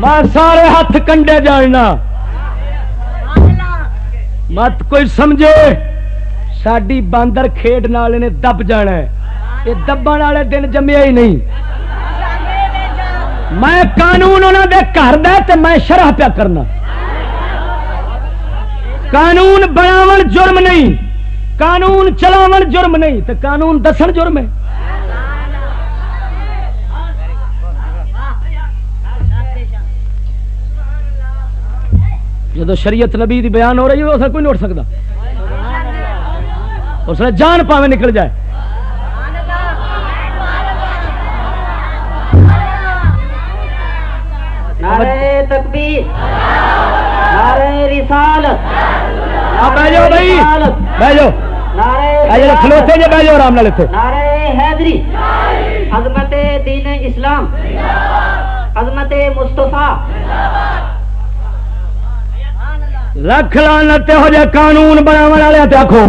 میں سارے ہاتھ کنڈے جاننا۔ مت کوئی سمجھے۔ ساری باندر کھیڈ نال نے دب جانا ہے۔ یہ دبن والے دن جمیا ہی نہیں۔ میں قانون انہوں دے گھر تے میں شرح پیا کرنا۔ قانون بناون جرم نہیں۔ قانون چلاون جرم نہیں تے قانون دسن جرم ہے۔ جب شریعت نبی دی بیان ہو رہی ہے اسے کوئی نہیں اٹھ سکتا۔ اس نے جان پاوے نکل جائے۔ نعرہ تکبیر نعرہ رسالت آپ بہ جاؤ بھائی بہ جاؤ۔ نعرہ آ کھلوتے جی بہ جاؤ آرام نال اتنے نعرہ حیدری عظمت دین اسلام عظمت مصطفیٰ لکھ لانت ہو جائے قانون بناو والے آخو